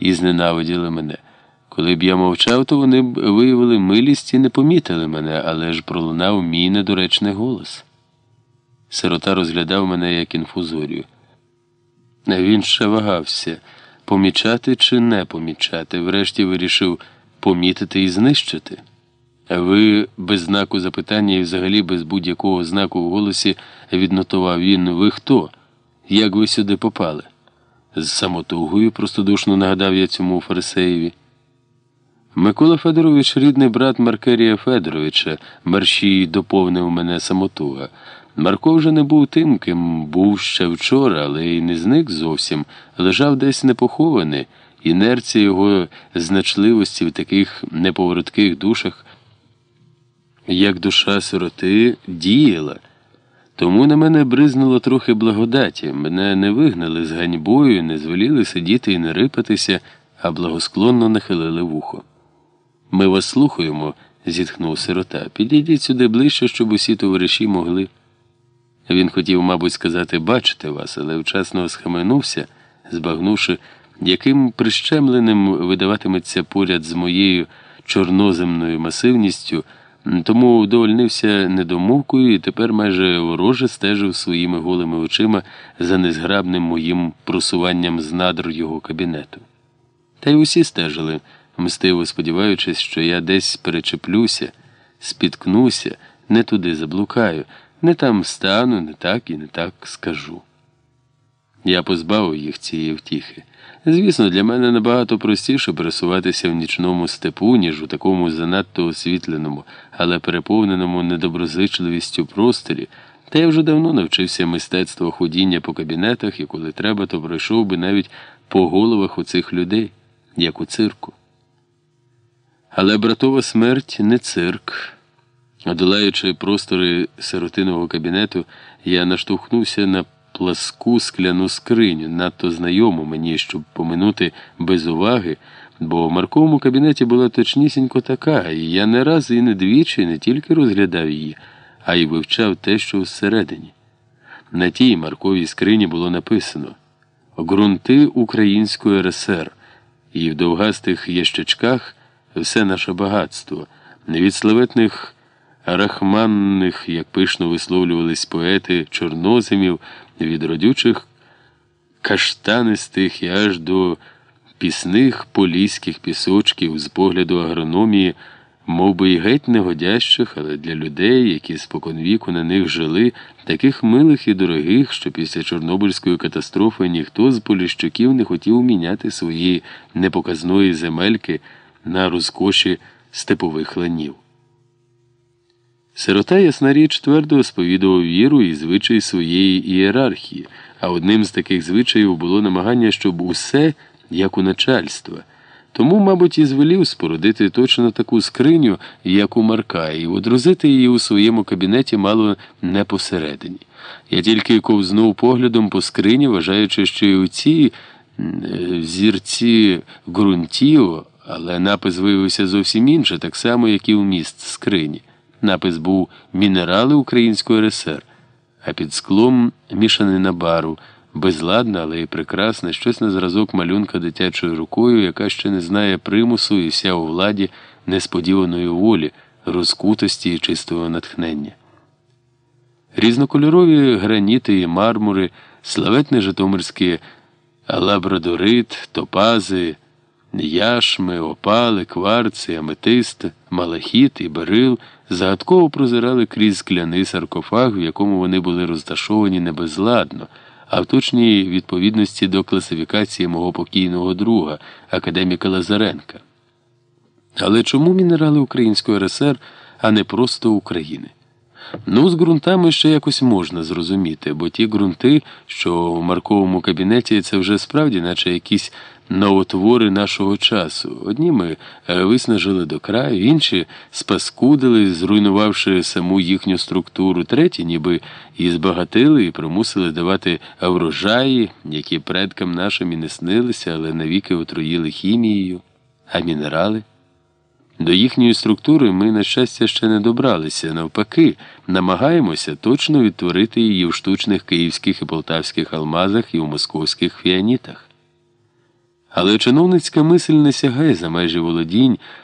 і зненавиділи мене. Коли б я мовчав, то вони б виявили милість і не помітили мене, але ж пролунав мій недоречний голос. Сирота розглядав мене як інфузорію. Він ще вагався, помічати чи не помічати, врешті вирішив помітити і знищити. Ви без знаку запитання і взагалі без будь-якого знаку в голосі віднотував він ви хто? Як ви сюди попали? З самотугою простодушно нагадав я цьому фарисеєві. Микола Федорович, рідний брат Маркерія Федоровича, мерщій доповнив мене самотуга. Марко вже не був тим, ким був ще вчора, але й не зник зовсім, лежав десь непохований. Інерція його значливості в таких неповоротких душах, як душа сироти, діяла. Тому на мене бризнуло трохи благодаті. Мене не вигнали з ганьбою, не звеліли сидіти і не рипатися, а благосклонно нахилили вухо. Ми вас слухаємо, зітхнув сирота. Підійдіть сюди ближче, щоб усі товариші могли. Він хотів, мабуть, сказати бачити вас, але вчасно схаменувся, збагнувши, яким прищемленим видаватиметься поряд з моєю чорноземною масивністю, тому вдовольнився недомовкою і тепер майже вороже стежив своїми голими очима за незграбним моїм просуванням з надр його кабінету. Та й усі стежили, мстиво сподіваючись, що я десь перечеплюся, спіткнуся, не туди заблукаю. Не там стану, не так і не так скажу. Я позбавив їх цієї втіхи. Звісно, для мене набагато простіше пересуватися в нічному степу, ніж у такому занадто освітленому, але переповненому недоброзичливістю просторі, та я вже давно навчився мистецтво ходіння по кабінетах, і коли треба, то пройшов би навіть по головах у цих людей, як у цирку. Але братова смерть не цирк. Одолаючи простори сиротиного кабінету, я наштовхнувся на пласку скляну скриню, надто знайому мені, щоб поминути без уваги, бо в марковому кабінеті була точнісінько така, і я не раз і не двічі не тільки розглядав її, а й вивчав те, що всередині. На тій марковій скрині було написано Грунти Української РСР, і в довгастих ящичках все наше багатство, від славетних рахманних, як пишно висловлювались поети чорноземів, від родючих каштанистих і аж до пісних поліських пісочків з погляду агрономії, мов би й геть негодящих, але для людей, які споконвіку на них жили, таких милих і дорогих, що після Чорнобильської катастрофи ніхто з поліщуків не хотів міняти свої непоказної земельки на розкоші степових ланів. Сирота, ясна річ, твердо сповідував віру і звичай своєї ієрархії, а одним з таких звичаїв було намагання, щоб усе як у начальства. Тому, мабуть, і звелів спорудити точно таку скриню, як у Марка, і одрузити її у своєму кабінеті мало не посередині. Я тільки ковзнув поглядом по скрині, вважаючи, що і у цій зірці ґрунтів, але напис виявився зовсім інше, так само, як і вміст скрині. Напис був Мінерали Української РСР, а під склом мішанина бару, безладна, але й прекрасна, щось на зразок малюнка дитячою рукою, яка ще не знає примусу і вся у владі несподіваної волі, розкутості і чистого натхнення. Різнокольорові граніти і мармури, славетний Житомирський лабрадорит, топази. Яшми, опали, кварци, аметист, малахіт і берил загадково прозирали крізь скляний саркофаг, в якому вони були розташовані не безладно, а в точній відповідності до класифікації мого покійного друга, академіка Лазаренка. Але чому мінерали Української РСР, а не просто України? Ну, з ґрунтами ще якось можна зрозуміти, бо ті ґрунти, що в марковому кабінеті, це вже справді, наче якісь новотвори нашого часу. Одні ми е, виснажили до краю, інші спаскудили, зруйнувавши саму їхню структуру, треті, ніби і збагатили і примусили давати врожаї, які предкам нашим і не снилися, але навіки отруїли хімією, а мінерали. До їхньої структури ми, на щастя, ще не добралися. Навпаки, намагаємося точно відтворити її в штучних київських і полтавських алмазах і у московських фіанітах. Але чиновницька мисль не сягає за межі володінь,